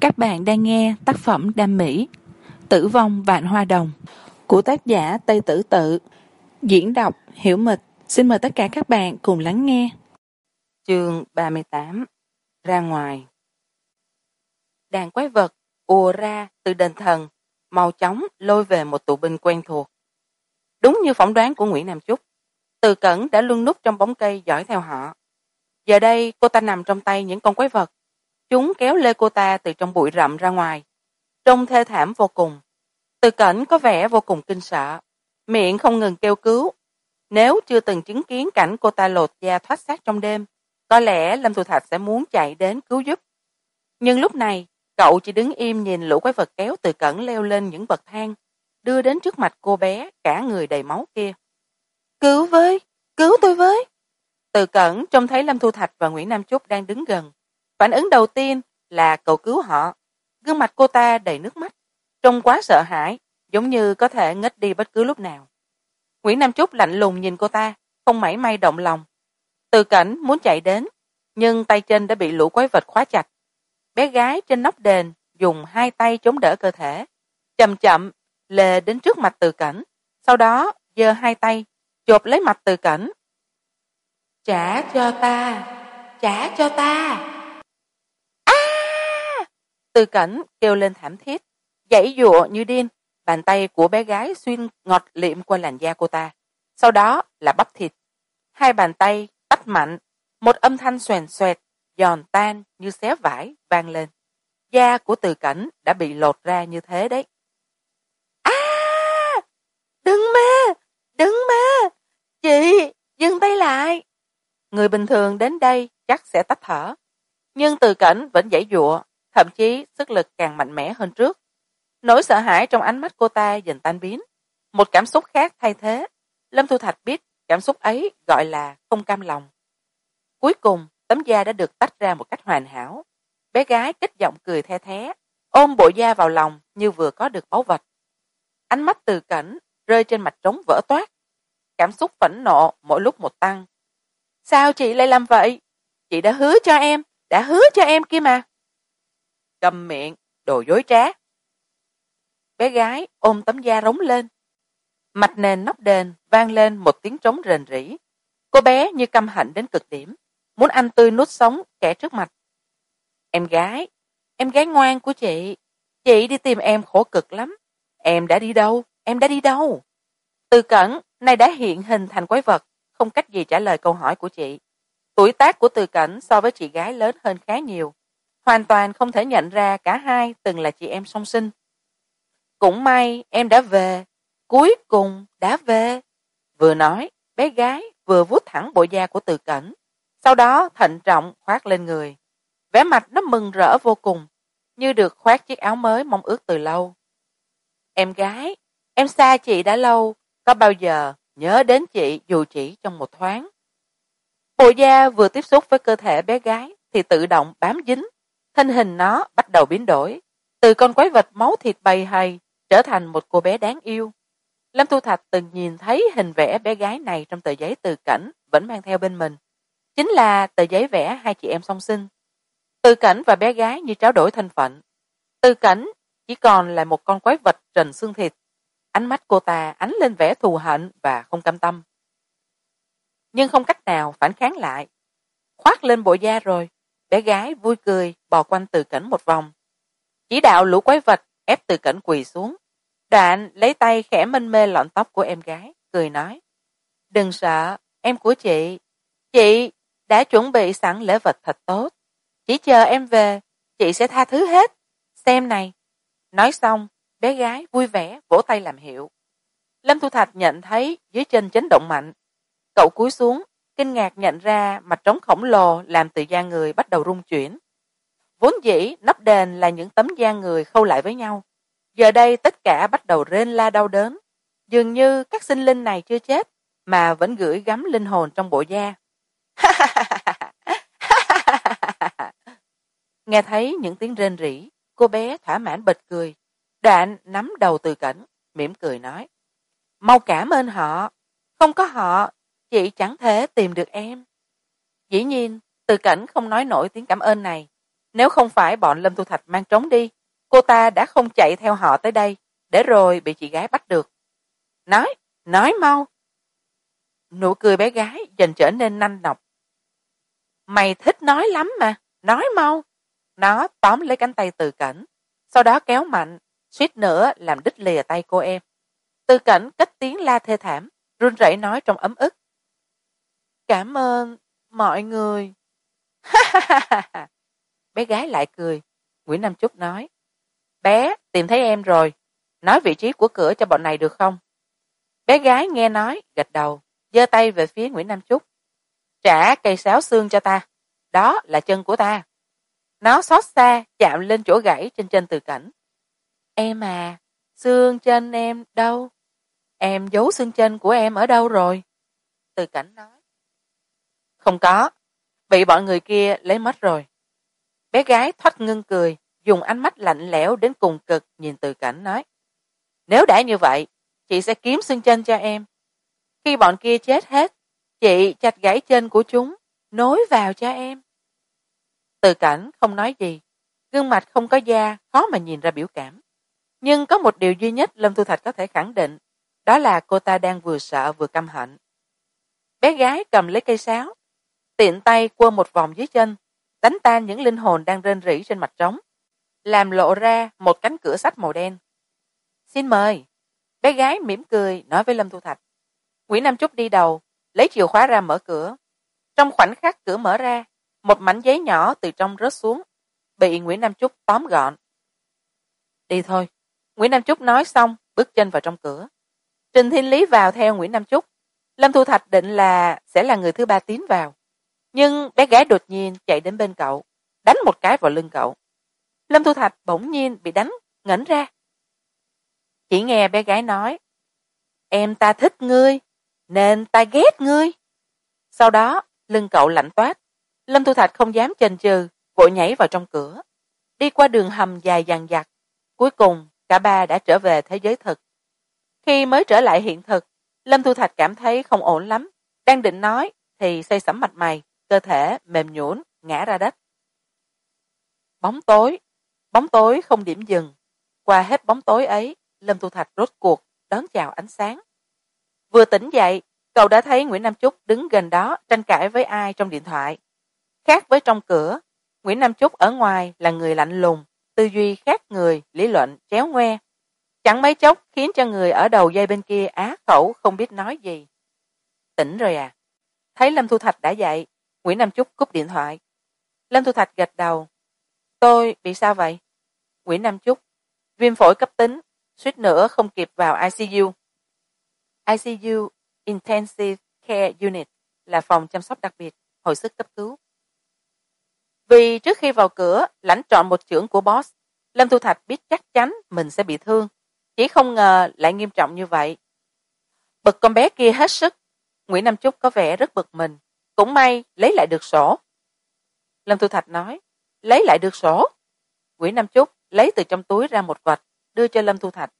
các bạn đang nghe tác phẩm đam mỹ, tử vong vạn hoa đồng, của tác giả tây tử tự. Diễn đọc hiểu mịch. Xin mời tất cả các bạn cùng lắng nghe. Chương ba mươi tám, ra ngoài. Đàn quái vật ùa ra từ đền thần, mau chóng lôi về một tù binh quen thuộc. Đúng như phỏng đoán của nguyễn nam chúc, từ cẩn đã luôn núp trong bóng cây dõi theo họ. Giờ đây, cô ta nằm trong tay những con quái vật chúng kéo lê cô ta từ trong bụi rậm ra ngoài. Trông thê thảm vô cùng. Từ cảnh có vẻ vô cùng kinh sợ. Miệng không ngừng kêu cứu. Nếu chưa từng chứng kiến cảnh cô ta lột da thoát xác trong đêm, có lẽ lâm thu thạch sẽ muốn chạy đến cứu giúp. Nhưng lúc này, cậu chỉ đứng im nhìn lũ quái vật kéo từ cẩn leo lên những bậc thang, đưa đến trước mặt cô bé, cả người đầy máu kia. Cứu với, cứu tôi với. Từ cẩn trông thấy lâm thu thạch và nguyễn nam chúc đang đứng gần phản ứng đầu tiên là cầu cứu họ. Gương mặt cô ta đầy nước mắt, trông quá sợ hãi, giống như có thể ngất đi bất cứ lúc nào. Nguyễn nam trúc lạnh lùng nhìn cô ta, không mảy may động lòng. Từ cảnh muốn chạy đến, nhưng tay chân đã bị lũ quái vật khóa chặt. Bé gái trên nóc đền dùng hai tay chống đỡ cơ thể, chậm chậm lề đến trước mặt từ cảnh, sau đó giơ hai tay, chộp lấy mặt từ cảnh. Trả cho ta, trả cho ta từ cảnh kêu lên thảm thiết, dãy dụa như điên, bàn tay của bé gái xuyên ngọt liệm qua làn da cô ta. Sau đó là bắp thịt. Hai bàn tay tách mạnh, một âm thanh xoèn xoẹt, giòn tan như xé vải vang lên. Da của từ cảnh đã bị lột ra như thế đấy. A! Đừng mê! Đừng mê! Chị, dừng tay lại! Người bình thường đến đây chắc sẽ tắt thở, nhưng từ cảnh vẫn dãy dụa thậm chí sức lực càng mạnh mẽ hơn trước. Nỗi sợ hãi trong ánh mắt cô ta dần tan biến. Một cảm xúc khác thay thế. Lâm thu thạch biết cảm xúc ấy gọi là không cam lòng. Cuối cùng, tấm da đã được tách ra một cách hoàn hảo. Bé gái kích giọng cười the thé, ôm bộ da vào lòng như vừa có được báu vật. Ánh mắt từ cảnh rơi trên mặt trống vỡ toát. Cảm xúc phẫn nộ mỗi lúc một tăng. Sao chị lại làm vậy? Chị đã hứa cho em, đã hứa cho em kia mà cầm miệng, đồ dối trá. Bé gái ôm tấm da rống lên. Mạch nền nóc đền vang lên một tiếng trống rền rĩ. Cô bé như căm hận đến cực điểm, muốn ăn tươi nuốt sống kẻ trước mặt. Em gái em gái ngoan của chị. Chị đi tìm em khổ cực lắm. Em đã đi đâu? Em đã đi đâu? Từ cẩn, nay đã hiện hình thành quái vật, không cách gì trả lời câu hỏi của chị. Tuổi tác của từ cảnh so với chị gái lớn hơn khá nhiều hoàn toàn không thể nhận ra cả hai từng là chị em song sinh. Cũng may em đã về, cuối cùng đã về. Vừa nói, bé gái vừa vuốt thẳng bộ da của từ cảnh sau đó thận trọng khoác lên người. Vẻ mặt nó mừng rỡ vô cùng, như được khoác chiếc áo mới mong ước từ lâu. Em gái, em xa chị đã lâu, có bao giờ nhớ đến chị dù chỉ trong một thoáng? Bộ da vừa tiếp xúc với cơ thể bé gái thì tự động bám dính thân hình nó bắt đầu biến đổi. Từ con quái vật máu thịt bầy hầy trở thành một cô bé đáng yêu. Lâm thu thạch từng nhìn thấy hình vẽ bé gái này trong tờ giấy từ cảnh vẫn mang theo bên mình. Chính là tờ giấy vẽ hai chị em song sinh. Từ cảnh và bé gái như tráo đổi thân phận. Từ cảnh chỉ còn là một con quái vật trần xương thịt. Ánh mắt cô ta ánh lên vẻ thù hận và không cam tâm. Nhưng không cách nào phản kháng lại. Khoác lên bộ da rồi bé gái vui cười, bò quanh từ cảnh một vòng. Chỉ đạo lũ quái vật ép từ cảnh quỳ xuống. Đoạn lấy tay khẽ mênh mê lọn tóc của em gái, cười nói. Đừng sợ, em của chị. Chị đã chuẩn bị sẵn lễ vật thật tốt. Chỉ chờ em về, chị sẽ tha thứ hết. Xem này. Nói xong, bé gái vui vẻ vỗ tay làm hiệu. Lâm thu thạch nhận thấy dưới chân chấn động mạnh. Cậu cúi xuống kinh ngạc nhận ra mặt trống khổng lồ làm từ da người bắt đầu rung chuyển. Vốn dĩ, nắp đền là những tấm da người khâu lại với nhau. Giờ đây, tất cả bắt đầu rên la đau đớn. Dường như các sinh linh này chưa chết, mà vẫn gửi gắm linh hồn trong bộ da. Nghe thấy những tiếng rên rỉ, cô bé thỏa mãn bật cười. Đoạn nắm đầu từ cảnh, mỉm cười nói, mau cảm ơn họ. Không có họ chị chẳng thể tìm được em. Dĩ nhiên, từ cảnh không nói nổi tiếng cảm ơn này. Nếu không phải bọn lâm thu thạch mang trống đi, cô ta đã không chạy theo họ tới đây, để rồi bị chị gái bắt được. Nói nói mau. Nụ cười bé gái dần trở nên nanh nọc. Mày thích nói lắm mà, nói mau. Nó tóm lấy cánh tay từ cảnh, sau đó kéo mạnh, suýt nữa làm đứt lìa tay cô em. Từ cảnh cất tiếng la thê thảm, run rẩy nói trong ấm ức cảm ơn mọi người. Bé gái lại cười. Nguyễn nam trúc nói, bé, tìm thấy em rồi. Nói vị trí của cửa cho bọn này được không? Bé gái nghe nói, gật đầu, giơ tay về phía nguyễn nam trúc trả cây sáo xương cho ta. Đó là chân của ta. Nó xót xa chạm lên chỗ gãy trên chân từ cảnh. Em à xương chân em đâu? Em giấu xương chân của em ở đâu rồi? Từ cảnh nói không có. Bị bọn người kia lấy mất rồi. Bé gái thoát ngưng cười, dùng ánh mắt lạnh lẽo đến cùng cực nhìn từ cảnh nói. Nếu đã như vậy, chị sẽ kiếm xương chân cho em. Khi bọn kia chết hết, chị chặt gãy chân của chúng, nối vào cho em. Từ cảnh không nói gì. Gương mặt không có da, khó mà nhìn ra biểu cảm. Nhưng có một điều duy nhất lâm thu thạch có thể khẳng định, đó là cô ta đang vừa sợ vừa căm hận. Bé gái cầm lấy cây sáo tiện tay quơ một vòng dưới chân, đánh tan những linh hồn đang rên rỉ trên mặt trống, làm lộ ra một cánh cửa sắt màu đen. Xin mời. Bé gái mỉm cười nói với lâm thu thạch. Nguyễn nam trúc đi đầu, lấy chìa khóa ra mở cửa. Trong khoảnh khắc cửa mở ra, một mảnh giấy nhỏ từ trong rớt xuống, bị nguyễn nam trúc tóm gọn. Đi thôi. Nguyễn nam trúc nói xong, bước chân vào trong cửa. Trình thiên lý vào theo nguyễn nam trúc lâm thu thạch định là sẽ là người thứ ba tiến vào nhưng bé gái đột nhiên chạy đến bên cậu, đánh một cái vào lưng cậu. Lâm thu thạch bỗng nhiên bị đánh ngẩng ra. Chỉ nghe bé gái nói, em ta thích ngươi, nên ta ghét ngươi. Sau đó, lưng cậu lạnh toát. Lâm thu thạch không dám chần chừ, vội nhảy vào trong cửa. Đi qua đường hầm dài dằng dặc, cuối cùng cả ba đã trở về thế giới thực. Khi mới trở lại hiện thực, lâm thu thạch cảm thấy không ổn lắm, đang định nói thì xây sẩm mặt mày cơ thể mềm nhũn, ngã ra đất. Bóng tối. Bóng tối không điểm dừng. Qua hết bóng tối ấy, lâm thu thạch rốt cuộc đón chào ánh sáng. Vừa tỉnh dậy, cậu đã thấy nguyễn nam trúc đứng gần đó tranh cãi với ai trong điện thoại. Khác với trong cửa, nguyễn nam trúc ở ngoài là người lạnh lùng, tư duy khác người, lý luận chéo ngoe. Chẳng mấy chốc khiến cho người ở đầu dây bên kia á khẩu không biết nói gì. Tỉnh rồi à? Thấy lâm thu thạch đã dậy nguyễn nam trúc cúp điện thoại. Lâm thu thạch gật đầu. Tôi bị sao vậy? Nguyễn nam trúc viêm phổi cấp tính, suýt nữa không kịp vào icu icu intensive care unit là phòng chăm sóc đặc biệt, hồi sức cấp cứu. Vì trước khi vào cửa, lãnh trọn một trưởng của boss, lâm thu thạch biết chắc chắn mình sẽ bị thương. Chỉ không ngờ lại nghiêm trọng như vậy. Bực con bé kia hết sức. Nguyễn nam trúc có vẻ rất bực mình cũng may, lấy lại được sổ. Lâm thu thạch nói, lấy lại được sổ. Nguyễn nam Chúc lấy từ trong túi ra một vật đưa cho lâm thu thạch.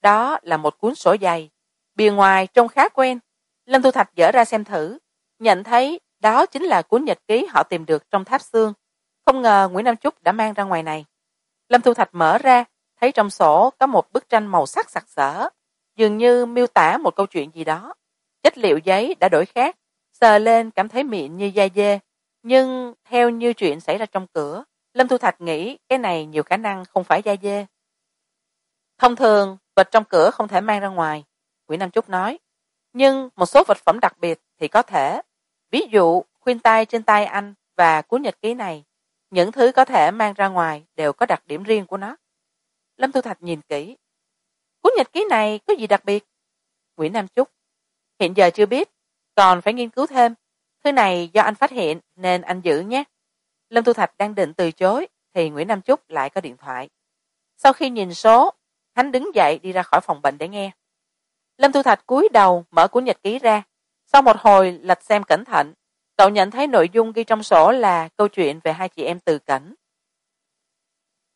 Đó là một cuốn sổ dày, bìa ngoài trông khá quen. Lâm thu thạch dở ra xem thử, nhận thấy đó chính là cuốn nhật ký họ tìm được trong tháp xương. Không ngờ nguyễn nam Chúc đã mang ra ngoài này. Lâm thu thạch mở ra, thấy trong sổ có một bức tranh màu sắc sặc sỡ, dường như miêu tả một câu chuyện gì đó. Chất liệu giấy đã đổi khác sờ lên cảm thấy miệng như da dê. Nhưng theo như chuyện xảy ra trong cửa, lâm thu thạch nghĩ cái này nhiều khả năng không phải da dê. Thông thường, vật trong cửa không thể mang ra ngoài, nguyễn nam trúc nói. Nhưng một số vật phẩm đặc biệt thì có thể. Ví dụ, khuyên tai trên tay anh và cuốn nhật ký này. Những thứ có thể mang ra ngoài đều có đặc điểm riêng của nó. Lâm thu thạch nhìn kỹ. Cuốn nhật ký này có gì đặc biệt? Nguyễn nam trúc hiện giờ chưa biết còn phải nghiên cứu thêm. Thứ này do anh phát hiện, nên anh giữ nhé. Lâm thu thạch đang định từ chối, thì nguyễn nam trúc lại có điện thoại. Sau khi nhìn số, hắn đứng dậy đi ra khỏi phòng bệnh để nghe. Lâm thu thạch cúi đầu mở cuốn nhật ký ra. Sau một hồi lật xem cẩn thận, cậu nhận thấy nội dung ghi trong sổ là câu chuyện về hai chị em từ cảnh.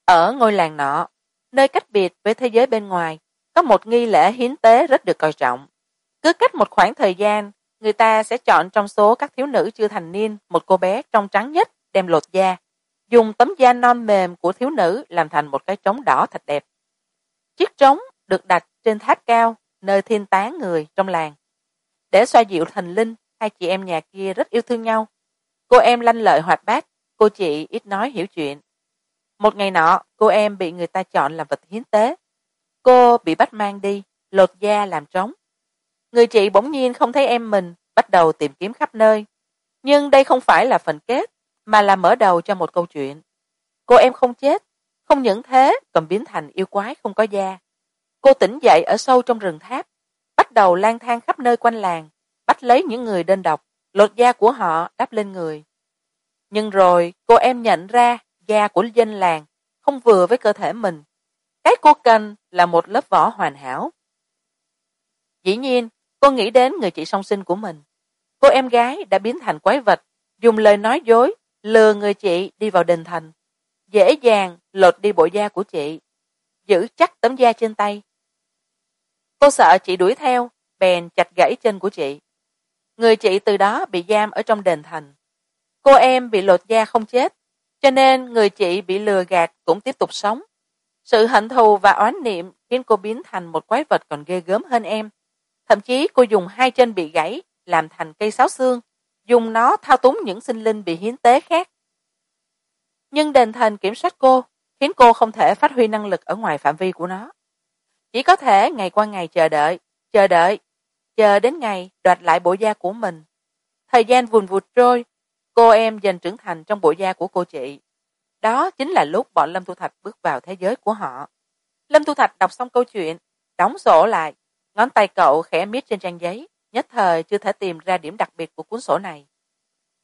Ở ngôi làng nọ, nơi cách biệt với thế giới bên ngoài, có một nghi lễ hiến tế rất được coi trọng. Cứ cách một khoảng thời gian người ta sẽ chọn trong số các thiếu nữ chưa thành niên một cô bé trong trắng nhất, đem lột da, dùng tấm da non mềm của thiếu nữ làm thành một cái trống đỏ thật đẹp. Chiếc trống được đặt trên tháp cao, nơi thiên tán người trong làng. Để xoa dịu thần linh, hai chị em nhà kia rất yêu thương nhau. Cô em lanh lợi hoạt bát, cô chị ít nói hiểu chuyện. Một ngày nọ, cô em bị người ta chọn làm vật hiến tế. Cô bị bắt mang đi, lột da làm trống người chị bỗng nhiên không thấy em mình, bắt đầu tìm kiếm khắp nơi. Nhưng đây không phải là phần kết, mà là mở đầu cho một câu chuyện. Cô em không chết, không những thế, còn biến thành yêu quái không có da. Cô tỉnh dậy ở sâu trong rừng tháp, bắt đầu lang thang khắp nơi quanh làng, bắt lấy những người đơn độc, lột da của họ đắp lên người. Nhưng rồi, cô em nhận ra da của dân làng không vừa với cơ thể mình. Cái cô cần là một lớp vỏ hoàn hảo. Dĩ nhiên cô nghĩ đến người chị song sinh của mình. Cô em gái đã biến thành quái vật, dùng lời nói dối, lừa người chị đi vào đền thành. Dễ dàng lột đi bộ da của chị. Giữ chắc tấm da trên tay. Cô sợ chị đuổi theo, bèn chặt gãy chân của chị. Người chị từ đó bị giam ở trong đền thành. Cô em bị lột da không chết, cho nên người chị bị lừa gạt cũng tiếp tục sống. Sự hận thù và oán niệm khiến cô biến thành một quái vật còn ghê gớm hơn em thậm chí cô dùng hai chân bị gãy, làm thành cây sáo xương, dùng nó thao túng những sinh linh bị hiến tế khác. Nhưng đền thần kiểm soát cô khiến cô không thể phát huy năng lực ở ngoài phạm vi của nó. Chỉ có thể ngày qua ngày chờ đợi chờ đợi, chờ đến ngày đoạt lại bộ da của mình. Thời gian vùn vụt trôi, cô em dần trưởng thành trong bộ da của cô chị. Đó chính là lúc bọn lâm thu thạch bước vào thế giới của họ. Lâm thu thạch đọc xong câu chuyện, đóng sổ lại ngón tay cậu khẽ miết trên trang giấy nhất thời chưa thể tìm ra điểm đặc biệt của cuốn sổ này.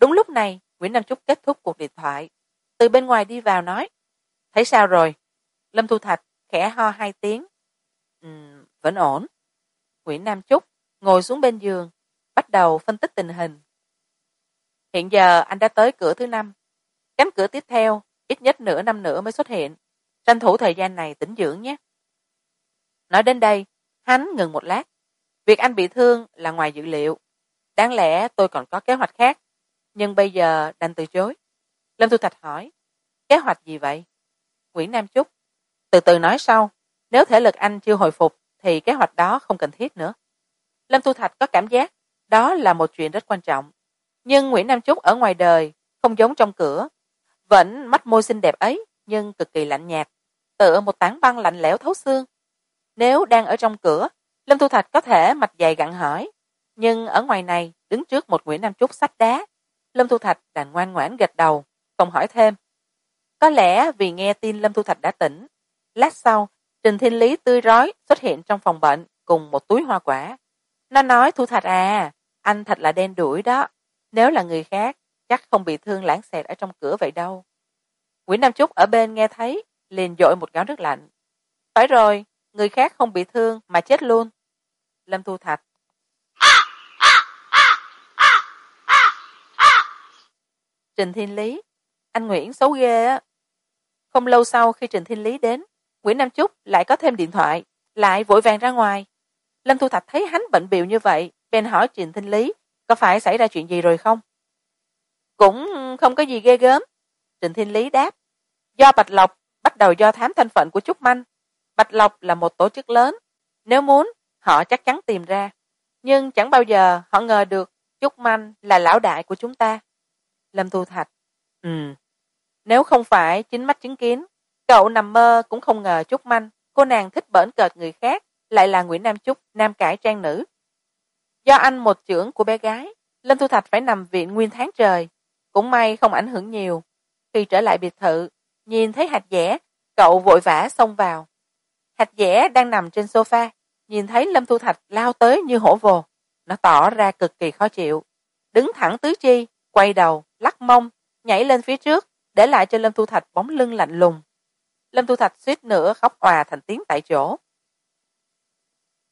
Đúng lúc này nguyễn nam trúc kết thúc cuộc điện thoại. Từ bên ngoài đi vào nói thấy sao rồi? Lâm thu thạch khẽ ho hai tiếng. Ừ, vẫn ổn. Nguyễn nam trúc ngồi xuống bên giường bắt đầu phân tích tình hình. Hiện giờ anh đã tới cửa thứ năm. Cánh cửa tiếp theo ít nhất nửa năm nữa mới xuất hiện. Tranh thủ thời gian này tĩnh dưỡng nhé. Nói đến đây hắn ngừng một lát. Việc anh bị thương là ngoài dự liệu. Đáng lẽ tôi còn có kế hoạch khác. Nhưng bây giờ đành từ chối. Lâm thu thạch hỏi, kế hoạch gì vậy? Nguyễn nam chúc, từ từ nói sau. Nếu thể lực anh chưa hồi phục thì kế hoạch đó không cần thiết nữa. Lâm thu thạch có cảm giác đó là một chuyện rất quan trọng. Nhưng nguyễn nam chúc ở ngoài đời, không giống trong cửa. Vẫn mắt môi xinh đẹp ấy, nhưng cực kỳ lạnh nhạt. Tựa một tảng băng lạnh lẽo thấu xương nếu đang ở trong cửa, lâm thu thạch có thể mặt dày gặn hỏi. Nhưng ở ngoài này, đứng trước một nguyễn nam trúc sách đá. Lâm thu thạch đành ngoan ngoãn gật đầu, không hỏi thêm. Có lẽ vì nghe tin lâm thu thạch đã tỉnh, lát sau, trình thiên lý tươi rói xuất hiện trong phòng bệnh cùng một túi hoa quả. Nó nói, thu thạch à anh thật là đen đuổi đó. Nếu là người khác, chắc không bị thương lãng xẹt ở trong cửa vậy đâu. Nguyễn nam trúc ở bên nghe thấy, liền dội một gáo nước lạnh. Phải rồi người khác không bị thương mà chết luôn. Lâm thu thạch. Trình thiên lý. Anh nguyễn xấu ghê á. Không lâu sau khi trình thiên lý đến, nguyễn nam trúc lại có thêm điện thoại, lại vội vàng ra ngoài. Lâm thu thạch thấy hắn bệnh bịu như vậy, bèn hỏi trình thiên lý, có phải xảy ra chuyện gì rồi không? Cũng không có gì ghê gớm, trình thiên lý đáp. Do bạch lộc bắt đầu do thám thân phận của trúc manh bạch lộc là một tổ chức lớn. Nếu muốn, họ chắc chắn tìm ra. Nhưng chẳng bao giờ họ ngờ được trúc manh là lão đại của chúng ta. Lâm thu thạch ừ nếu không phải chính mắt chứng kiến, cậu nằm mơ cũng không ngờ trúc manh, cô nàng thích bỡn cợt người khác, lại là nguyễn nam trúc nam cải trang nữ. Do anh một trưởng của bé gái, lâm thu thạch phải nằm viện nguyên tháng trời, cũng may không ảnh hưởng nhiều. Khi trở lại biệt thự, nhìn thấy hạt dẻ, cậu vội vã xông vào. Thạch dẻ đang nằm trên sofa, nhìn thấy lâm thu thạch lao tới như hổ vồ. Nó tỏ ra cực kỳ khó chịu. Đứng thẳng tứ chi, quay đầu, lắc mông, nhảy lên phía trước, để lại cho lâm thu thạch bóng lưng lạnh lùng. Lâm thu thạch suýt nữa khóc òa thành tiếng tại chỗ.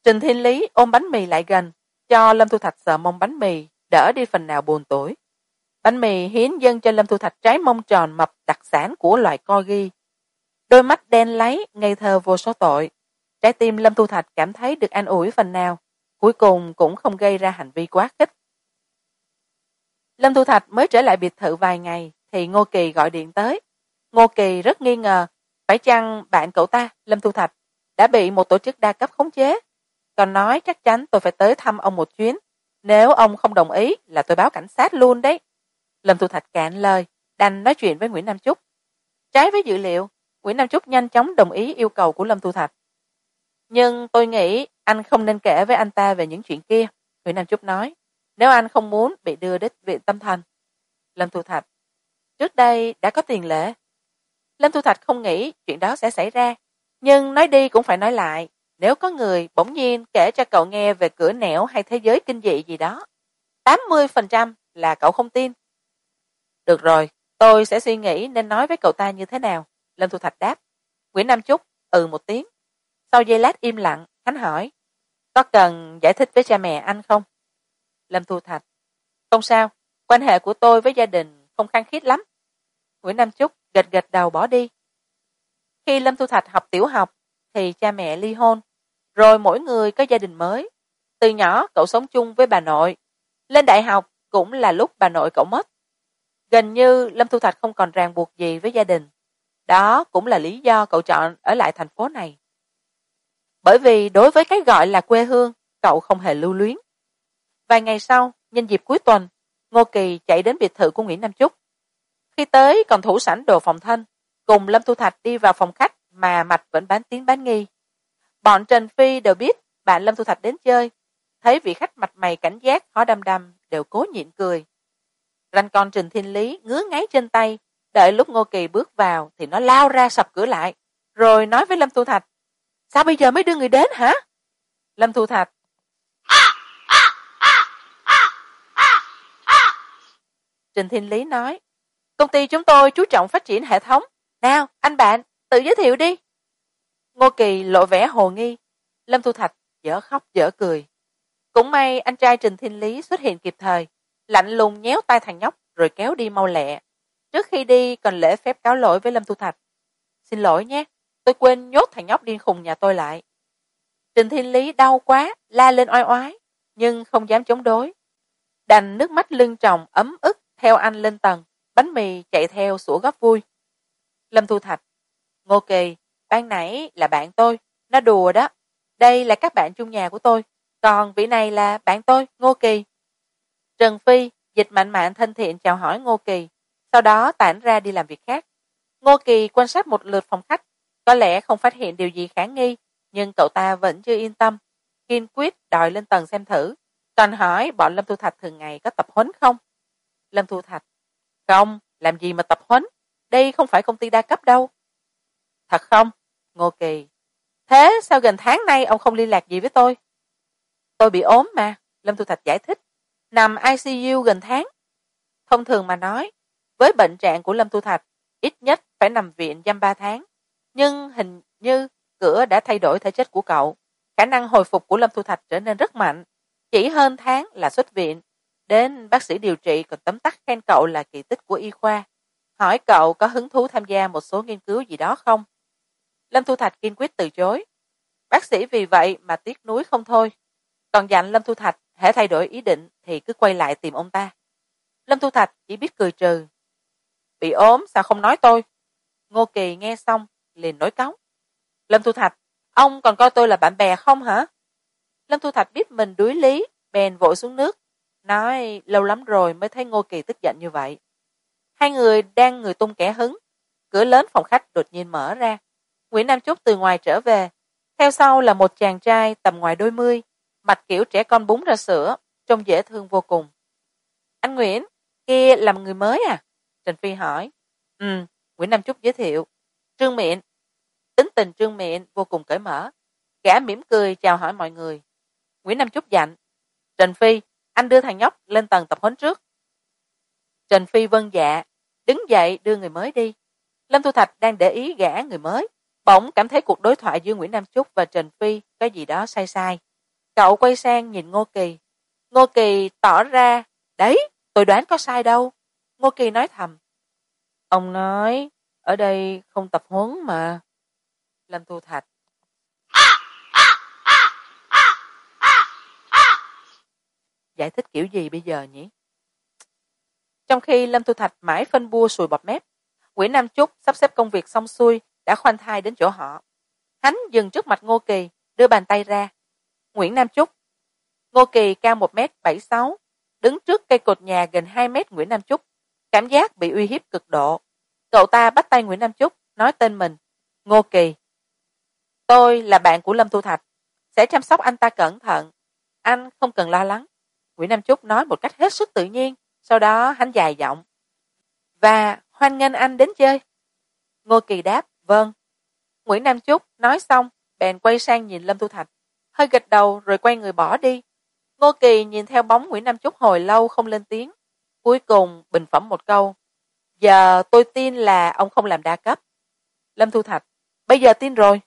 Trình thiên lý ôm bánh mì lại gần, cho lâm thu thạch sợ mông bánh mì, đỡ đi phần nào buồn tuổi bánh mì hiến dâng cho lâm thu thạch trái mông tròn mập đặc sản của loài co ghi đôi mắt đen láy, ngây thơ vô số tội. Trái tim lâm thu thạch cảm thấy được an ủi phần nào, cuối cùng cũng không gây ra hành vi quá khích. Lâm thu thạch mới trở lại biệt thự vài ngày, thì ngô kỳ gọi điện tới. Ngô kỳ rất nghi ngờ, phải chăng bạn cậu ta, lâm thu thạch, đã bị một tổ chức đa cấp khống chế? Còn nói chắc chắn tôi phải tới thăm ông một chuyến, nếu ông không đồng ý là tôi báo cảnh sát luôn đấy. Lâm thu thạch cạn lời, đành nói chuyện với nguyễn nam Chúc. Trái với dữ liệu nguyễn nam trúc nhanh chóng đồng ý yêu cầu của lâm thu thạch. Nhưng tôi nghĩ anh không nên kể với anh ta về những chuyện kia, nguyễn nam trúc nói. Nếu anh không muốn bị đưa đến viện tâm thần lâm thu thạch, trước đây đã có tiền lệ. Lâm thu thạch không nghĩ chuyện đó sẽ xảy ra, nhưng nói đi cũng phải nói lại. Nếu có người bỗng nhiên kể cho cậu nghe về cửa nẻo hay thế giới kinh dị gì đó, tám mươi phần trăm là cậu không tin. Được rồi, tôi sẽ suy nghĩ nên nói với cậu ta như thế nào lâm thu thạch đáp. Nguyễn nam chúc ừ một tiếng. Sau giây lát im lặng, khánh hỏi, có cần giải thích với cha mẹ anh không? Lâm thu thạch, không sao, quan hệ của tôi với gia đình không khăng khít lắm. Nguyễn nam chúc gật gật đầu bỏ đi. Khi lâm thu thạch học tiểu học, thì cha mẹ ly hôn, rồi mỗi người có gia đình mới. Từ nhỏ, cậu sống chung với bà nội. Lên đại học cũng là lúc bà nội cậu mất. Gần như lâm thu thạch không còn ràng buộc gì với gia đình đó cũng là lý do cậu chọn ở lại thành phố này. Bởi vì đối với cái gọi là quê hương, cậu không hề lưu luyến. Vài ngày sau, nhân dịp cuối tuần, ngô kỳ chạy đến biệt thự của nguyễn nam Chúc. khi tới, còn thủ sẵn đồ phòng thân, cùng lâm thu thạch đi vào phòng khách mà mạch vẫn bán tiếng bán nghi. Bọn trần phi đều biết bạn lâm thu thạch đến chơi, thấy vị khách mặt mày cảnh giác khó đăm đăm, đều cố nhịn cười. Ranh con trình thiên lý ngứa ngáy trên tay đợi lúc ngô kỳ bước vào thì nó lao ra sập cửa lại, rồi nói với lâm thu thạch, sao bây giờ mới đưa người đến hả? Lâm thu thạch, trình thiên lý nói, công ty chúng tôi chú trọng phát triển hệ thống. Nào, anh bạn, tự giới thiệu đi. Ngô kỳ lộ vẻ hồ nghi. Lâm thu thạch dở khóc dở cười. Cũng may anh trai trình thiên lý xuất hiện kịp thời, lạnh lùng nhéo tay thằng nhóc rồi kéo đi mau lẹ trước khi đi, cần lễ phép cáo lỗi với lâm thu thạch. Xin lỗi nhé, tôi quên nhốt thằng nhóc điên khùng nhà tôi lại. Trình thiên lý đau quá, la lên oai oái, nhưng không dám chống đối. Đành nước mắt lưng tròng ấm ức theo anh lên tầng, bánh mì chạy theo sủa góp vui. Lâm thu thạch, ngô kỳ, ban nãy là bạn tôi, nó đùa đó. Đây là các bạn chung nhà của tôi, còn vị này là bạn tôi, ngô kỳ. Trần phi, dịch mạnh mạn thân thiện chào hỏi ngô kỳ sau đó tản ra đi làm việc khác. Ngô kỳ quan sát một lượt phòng khách, có lẽ không phát hiện điều gì khả nghi, nhưng cậu ta vẫn chưa yên tâm. Kiên quyết đòi lên tầng xem thử còn hỏi bọn lâm thu thạch thường ngày có tập huấn không? Lâm thu thạch, không, làm gì mà tập huấn? Đây không phải công ty đa cấp đâu. Thật không? Ngô kỳ, thế sao gần tháng nay ông không liên lạc gì với tôi? Tôi bị ốm mà, lâm thu thạch giải thích. Nằm icu gần tháng. Thông thường mà nói với bệnh trạng của lâm thu thạch, ít nhất phải nằm viện dăm ba tháng. Nhưng hình như cửa đã thay đổi thể chất của cậu. Khả năng hồi phục của lâm thu thạch trở nên rất mạnh. Chỉ hơn tháng là xuất viện. Đến bác sĩ điều trị, còn tấm tắc khen cậu là kỳ tích của y khoa. Hỏi cậu có hứng thú tham gia một số nghiên cứu gì đó không? Lâm thu thạch kiên quyết từ chối. Bác sĩ vì vậy mà tiếc nuối không thôi. Còn dặn lâm thu thạch hễ thay đổi ý định thì cứ quay lại tìm ông ta. Lâm thu thạch chỉ biết cười trừ bị ốm, sao không nói tôi? Ngô kỳ nghe xong, liền nổi cáu. Lâm thu thạch, ông còn coi tôi là bạn bè không hả? Lâm thu thạch biết mình đuối lý, bèn vội xuống nước. Nói, lâu lắm rồi mới thấy ngô kỳ tức giận như vậy. Hai người đang người tung kẻ hứng. Cửa lớn phòng khách đột nhiên mở ra. Nguyễn nam trúc từ ngoài trở về. Theo sau là một chàng trai tầm ngoài đôi mươi, mặt kiểu trẻ con búng ra sữa, trông dễ thương vô cùng. Anh nguyễn, kia làm người mới à? Trần phi hỏi. Ừ nguyễn nam trúc giới thiệu. Trương miện. Tính tình trương miện vô cùng cởi mở. Gã mỉm cười chào hỏi mọi người. Nguyễn nam trúc dặn. Trần phi, anh đưa thằng nhóc lên tầng tập huấn trước. Trần phi vâng dạ. Đứng dậy đưa người mới đi. Lâm thu thạch đang để ý gã người mới. Bỗng cảm thấy cuộc đối thoại giữa nguyễn nam trúc và trần phi có gì đó sai sai. Cậu quay sang nhìn ngô kỳ. Ngô kỳ tỏ ra, đấy, tôi đoán có sai đâu ngô kỳ nói thầm. Ông nói, ở đây không tập huấn mà. Lâm thu thạch. Giải thích kiểu gì bây giờ nhỉ? Trong khi lâm thu thạch mãi phân bua sùi bọt mép, nguyễn nam chúc sắp xếp công việc xong xuôi đã khoanh thai đến chỗ họ. Hắn dừng trước mặt ngô kỳ, đưa bàn tay ra. Nguyễn nam chúc. Ngô kỳ cao một m bảy sáu, đứng trước cây cột nhà gần hai mét nguyễn nam chúc cảm giác bị uy hiếp cực độ. Cậu ta bắt tay nguyễn nam chúc, nói tên mình, ngô kỳ. Tôi là bạn của lâm thu thạch, sẽ chăm sóc anh ta cẩn thận. Anh không cần lo lắng. Nguyễn nam chúc nói một cách hết sức tự nhiên, sau đó hắn dài giọng. Và hoan nghênh anh đến chơi. Ngô kỳ đáp vâng. Nguyễn nam chúc nói xong, bèn quay sang nhìn lâm thu thạch. Hơi gật đầu rồi quay người bỏ đi. Ngô kỳ nhìn theo bóng nguyễn nam chúc hồi lâu không lên tiếng cuối cùng bình phẩm một câu, giờ tôi tin là ông không làm đa cấp. Lâm thu thạch, bây giờ tin rồi.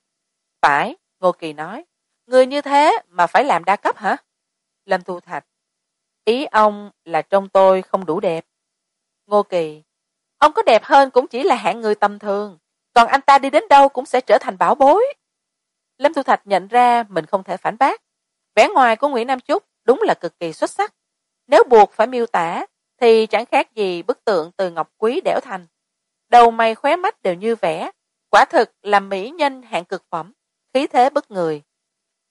Phải, ngô kỳ nói, người như thế mà phải làm đa cấp hả? Lâm thu thạch, ý ông là trông tôi không đủ đẹp. Ngô kỳ, ông có đẹp hơn cũng chỉ là hạng người tầm thường, còn anh ta đi đến đâu cũng sẽ trở thành bảo bối. Lâm thu thạch nhận ra mình không thể phản bác, vẻ ngoài của nguyễn nam chúc đúng là cực kỳ xuất sắc. Nếu buộc phải miêu tả thì chẳng khác gì bức tượng từ ngọc quý đẽo thành. Đầu mày khóe mắt đều như vẽ. Quả thực là mỹ nhân hạng cực phẩm. Khí thế bất người.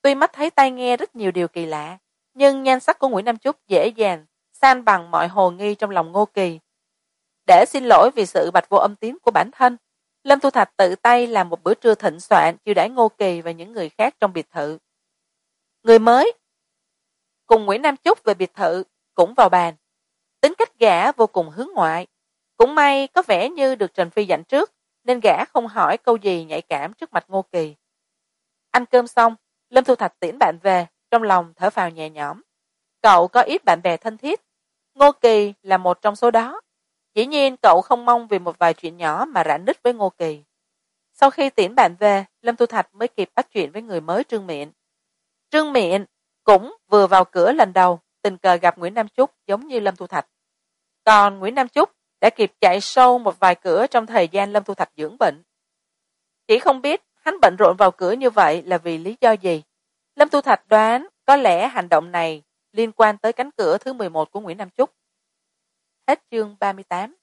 Tuy mắt thấy tai nghe rất nhiều điều kỳ lạ, nhưng nhan sắc của nguyễn nam chúc dễ dàng, san bằng mọi hồ nghi trong lòng ngô kỳ. Để xin lỗi vì sự bạch vô âm tín của bản thân, lâm thu thạch tự tay làm một bữa trưa thịnh soạn chiêu đãi ngô kỳ và những người khác trong biệt thự. Người mới, cùng nguyễn nam chúc về biệt thự cũng vào bàn tính cách gã vô cùng hướng ngoại. Cũng may có vẻ như được trần phi dặn trước, nên gã không hỏi câu gì nhạy cảm trước mặt ngô kỳ. Ăn cơm xong, lâm thu thạch tiễn bạn về, trong lòng thở phào nhẹ nhõm. Cậu có ít bạn bè thân thiết. Ngô kỳ là một trong số đó. Dĩ nhiên cậu không mong vì một vài chuyện nhỏ mà rạn nứt với ngô kỳ. Sau khi tiễn bạn về, lâm thu thạch mới kịp bắt chuyện với người mới trương miện. Trương miện cũng vừa vào cửa lần đầu, tình cờ gặp nguyễn nam chúc giống như lâm thu thạch còn nguyễn nam chúc đã kịp chạy sâu một vài cửa trong thời gian lâm thu thạch dưỡng bệnh. Chỉ không biết hắn bận rộn vào cửa như vậy là vì lý do gì. Lâm thu thạch đoán có lẽ hành động này liên quan tới cánh cửa thứ mười một của nguyễn nam chúc. Hết chương ba mươi tám.